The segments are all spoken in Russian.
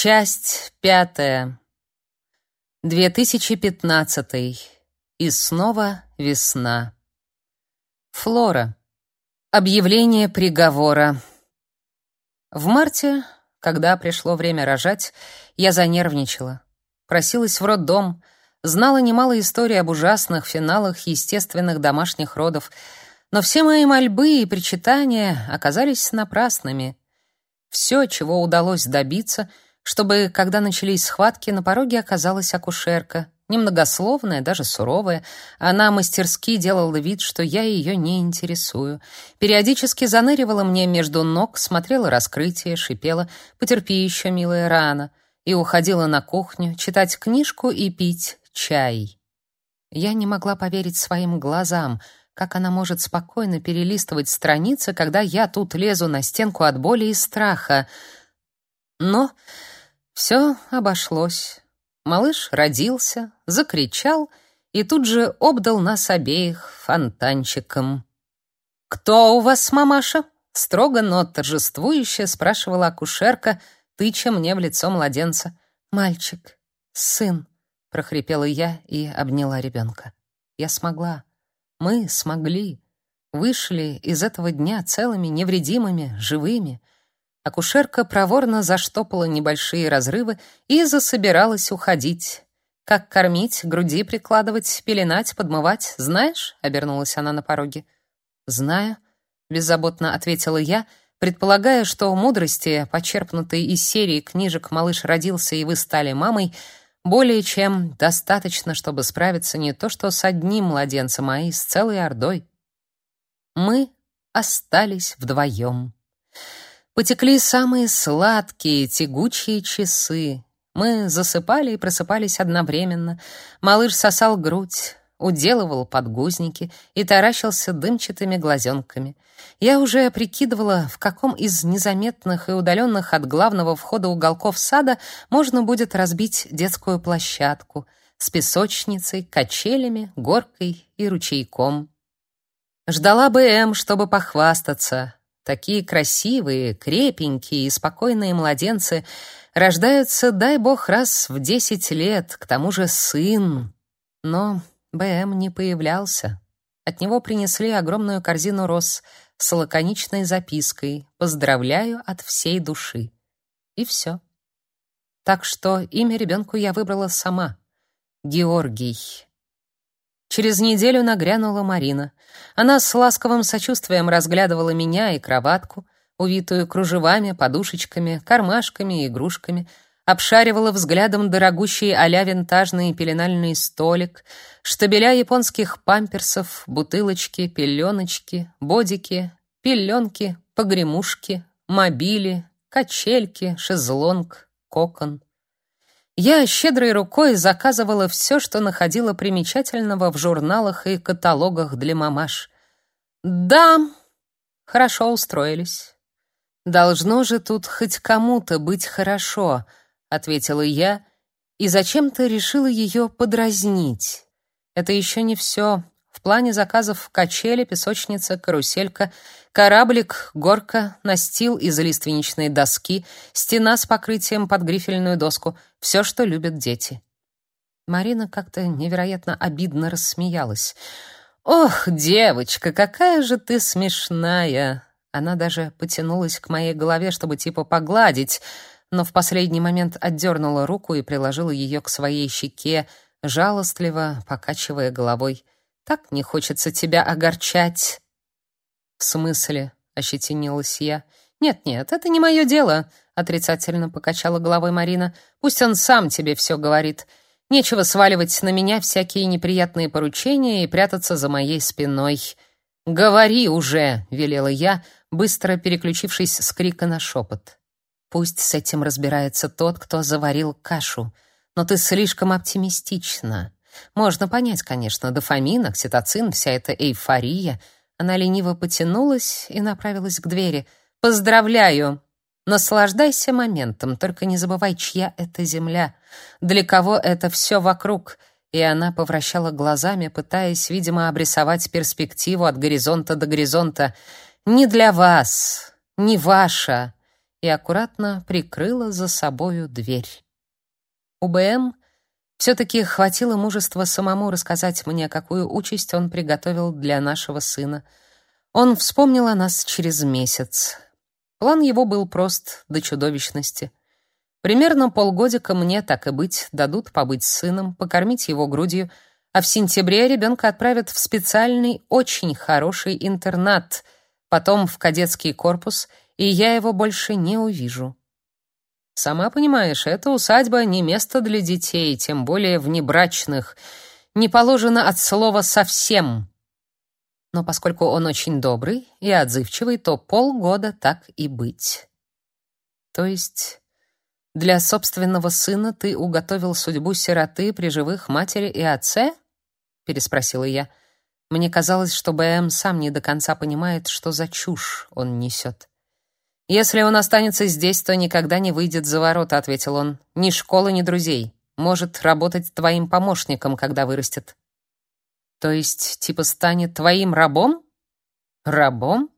Часть пятая. 2015. И снова весна. Флора. Объявление приговора. В марте, когда пришло время рожать, я занервничала. Просилась в роддом, знала немало историй об ужасных финалах естественных домашних родов, но все мои мольбы и причитания оказались напрасными. Все, чего удалось добиться — чтобы, когда начались схватки, на пороге оказалась акушерка, немногословная, даже суровая. Она мастерски делала вид, что я ее не интересую. Периодически заныривала мне между ног, смотрела раскрытие, шипела «Потерпи еще, милая, рано» и уходила на кухню читать книжку и пить чай. Я не могла поверить своим глазам, как она может спокойно перелистывать страницы, когда я тут лезу на стенку от боли и страха. Но все обошлось. Малыш родился, закричал и тут же обдал нас обеих фонтанчиком. «Кто у вас, мамаша?» — строго, но торжествующе спрашивала акушерка, тыча мне в лицо младенца. «Мальчик, сын», — прохрипела я и обняла ребенка. «Я смогла. Мы смогли. Вышли из этого дня целыми, невредимыми, живыми». Акушерка проворно заштопала небольшие разрывы и засобиралась уходить. «Как кормить, груди прикладывать, пеленать, подмывать, знаешь?» — обернулась она на пороге. «Знаю», — беззаботно ответила я, предполагая, что мудрости, почерпнутые из серии книжек «Малыш родился, и вы стали мамой», более чем достаточно, чтобы справиться не то что с одним младенцем, а и с целой ордой. Мы остались вдвоем. Потекли самые сладкие, тягучие часы. Мы засыпали и просыпались одновременно. Малыш сосал грудь, уделывал подгузники и таращился дымчатыми глазенками. Я уже прикидывала, в каком из незаметных и удаленных от главного входа уголков сада можно будет разбить детскую площадку с песочницей, качелями, горкой и ручейком. Ждала БМ, чтобы похвастаться. Такие красивые, крепенькие и спокойные младенцы рождаются, дай бог, раз в десять лет, к тому же сын. Но БМ не появлялся. От него принесли огромную корзину роз с лаконичной запиской «Поздравляю от всей души». И все. Так что имя ребенку я выбрала сама — Георгий. Через неделю нагрянула Марина. Она с ласковым сочувствием разглядывала меня и кроватку, увитую кружевами, подушечками, кармашками и игрушками, обшаривала взглядом дорогущий а-ля винтажный пеленальный столик, штабеля японских памперсов, бутылочки, пеленочки, бодики, пеленки, погремушки, мобили, качельки, шезлонг, кокон — я щедрой рукой заказывала все, что находила примечательного в журналах и каталогах для мамаш. Да, хорошо устроились. Должно же тут хоть кому-то быть хорошо, ответила я и зачем-то решила ее подразнить. Это еще не все. В плане заказов качели, песочница, каруселька, кораблик, горка, настил из лиственничной доски, стена с покрытием под грифельную доску — все, что любят дети. Марина как-то невероятно обидно рассмеялась. «Ох, девочка, какая же ты смешная!» Она даже потянулась к моей голове, чтобы типа погладить, но в последний момент отдернула руку и приложила ее к своей щеке, жалостливо покачивая головой. Так не хочется тебя огорчать. В смысле? ощетинилась я. Нет-нет, это не мое дело, отрицательно покачала головой Марина. Пусть он сам тебе все говорит. Нечего сваливать на меня всякие неприятные поручения и прятаться за моей спиной. Говори уже, велела я, быстро переключившись с крика на шепот. Пусть с этим разбирается тот, кто заварил кашу, но ты слишком оптимистична. Можно понять, конечно, дофамин, окситоцин, вся эта эйфория. Она лениво потянулась и направилась к двери. «Поздравляю! Наслаждайся моментом, только не забывай, чья это земля, для кого это все вокруг». И она повращала глазами, пытаясь, видимо, обрисовать перспективу от горизонта до горизонта. «Не для вас, не ваша, и аккуратно прикрыла за собою дверь. У БМ все-таки хватило мужества самому рассказать мне, какую участь он приготовил для нашего сына. Он вспомнил о нас через месяц. План его был прост до чудовищности. Примерно полгодика мне, так и быть, дадут побыть с сыном, покормить его грудью, а в сентябре ребенка отправят в специальный, очень хороший интернат, потом в кадетский корпус, и я его больше не увижу. Сама понимаешь, эта усадьба не место для детей, тем более внебрачных. Не положено от слова совсем. Но поскольку он очень добрый и отзывчивый, то полгода так и быть. То есть для собственного сына ты уготовил судьбу сироты при живых матери и отце? переспросила я. Мне казалось, что БМ сам не до конца понимает, что за чушь он несет. «Если он останется здесь, то никогда не выйдет за ворота», — ответил он. «Ни школы, ни друзей. Может работать твоим помощником, когда вырастет». «То есть, типа, станет твоим рабом?» «Рабом?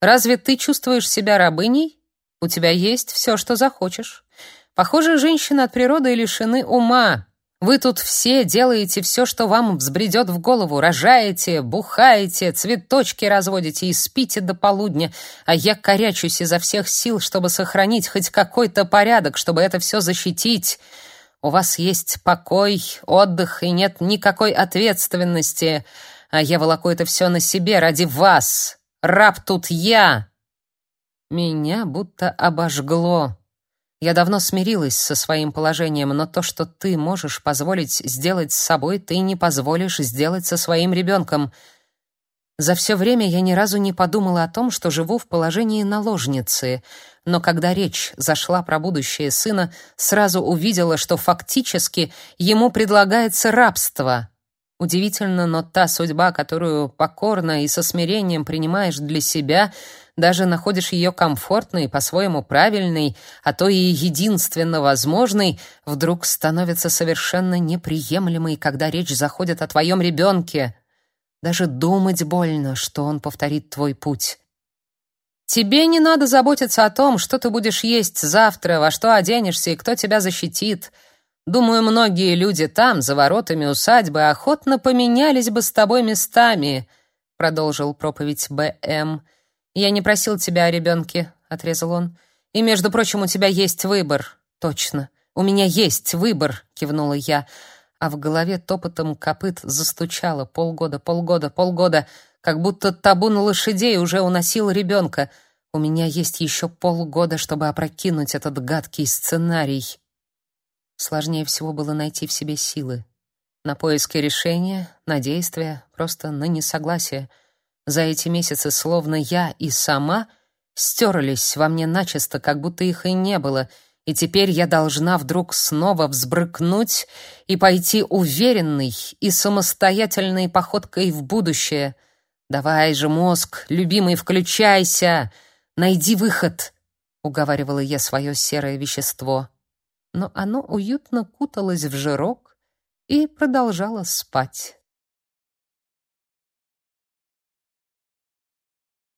Разве ты чувствуешь себя рабыней? У тебя есть все, что захочешь. Похоже, женщины от природы лишены ума. Вы тут все делаете все, что вам взбредет в голову, рожаете, бухаете, цветочки разводите и спите до полудня, а я корячусь изо всех сил, чтобы сохранить хоть какой-то порядок, чтобы это все защитить. У вас есть покой, отдых и нет никакой ответственности, а я волоку это все на себе ради вас. Раб тут я. Меня будто обожгло. Я давно смирилась со своим положением, но то, что ты можешь позволить сделать с собой, ты не позволишь сделать со своим ребенком. За все время я ни разу не подумала о том, что живу в положении наложницы, но когда речь зашла про будущее сына, сразу увидела, что фактически ему предлагается рабство. Удивительно, но та судьба, которую покорно и со смирением принимаешь для себя — даже находишь ее комфортной, по-своему правильной, а то и единственно возможной, вдруг становится совершенно неприемлемой, когда речь заходит о твоем ребенке. Даже думать больно, что он повторит твой путь. Тебе не надо заботиться о том, что ты будешь есть завтра, во что оденешься и кто тебя защитит. Думаю, многие люди там, за воротами усадьбы, охотно поменялись бы с тобой местами, продолжил проповедь Б.М. «Я не просил тебя о ребенке», — отрезал он. «И, между прочим, у тебя есть выбор». «Точно, у меня есть выбор», — кивнула я, а в голове топотом копыт застучало полгода, полгода, полгода, как будто табун лошадей уже уносил ребенка. У меня есть еще полгода, чтобы опрокинуть этот гадкий сценарий. Сложнее всего было найти в себе силы. На поиски решения, на действия, просто на несогласие — за эти месяцы словно я и сама стерлись во мне начисто, как будто их и не было, и теперь я должна вдруг снова взбрыкнуть и пойти уверенной и самостоятельной походкой в будущее. Давай же, мозг, любимый, включайся, найди выход, уговаривала я свое серое вещество. Но оно уютно куталось в жирок и продолжало спать.